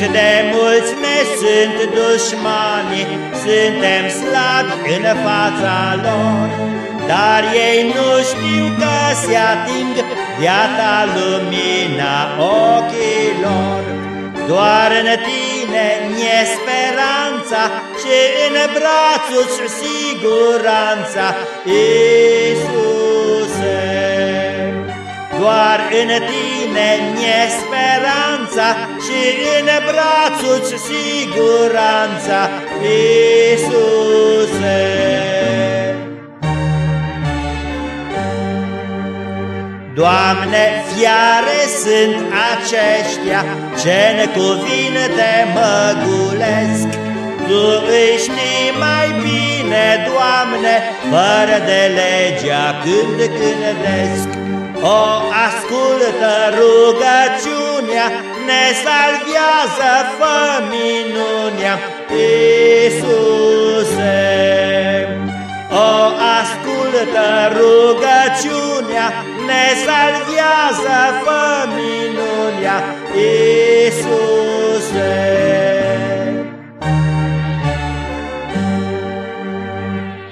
de mulți ne sunt dușmani, suntem slabi în fața lor, dar ei nu știu că se ating viața lumina ochilor. Doar în tine e speranța și în brațul siguranța, Iisuse. Doar în tine e speranța și în brațul siguranța, Iisuse. Doamne, fiare sunt aceștia ce ne cuvinte mă gulesc. Tu îi știi mai bine, Doamne, fără de legea când cântesc. O, ascultă rugăciunea, ne salvează, fă minunea, Iisuse. O, ascultă rugăciunea, ne salvează, fă minunea, Iisuse.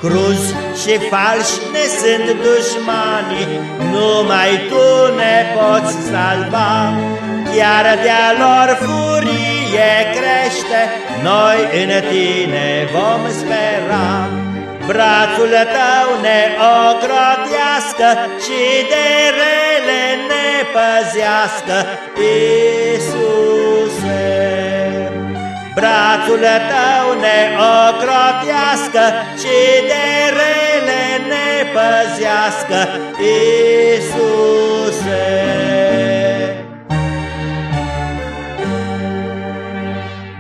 Cruz și falși ne sunt dușmanii, numai Tu ne poți salva. Chiar de-a lor furie crește, noi în Tine vom spera. Brațul Tău ne ocrotească și de rele ne păzească, Iisuse. Brațul Tău ne ocrotească și de rele ne păzească, Iisuse.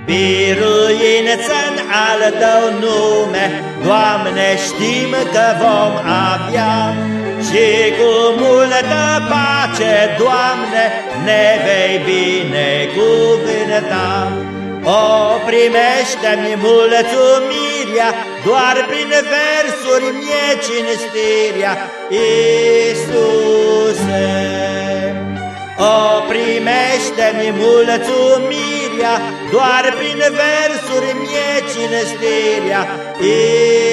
Biruință-n al Tău nume, Doamne, știm că vom avea Și cu multă pace, Doamne, ne vei binecuvânta. O, primește-mi mulțumirea, Doar prin versuri mie cinstirea, Iisuse. O, primește-mi mulțumirea, Doar prin versuri mie cinstirea, Iisuse.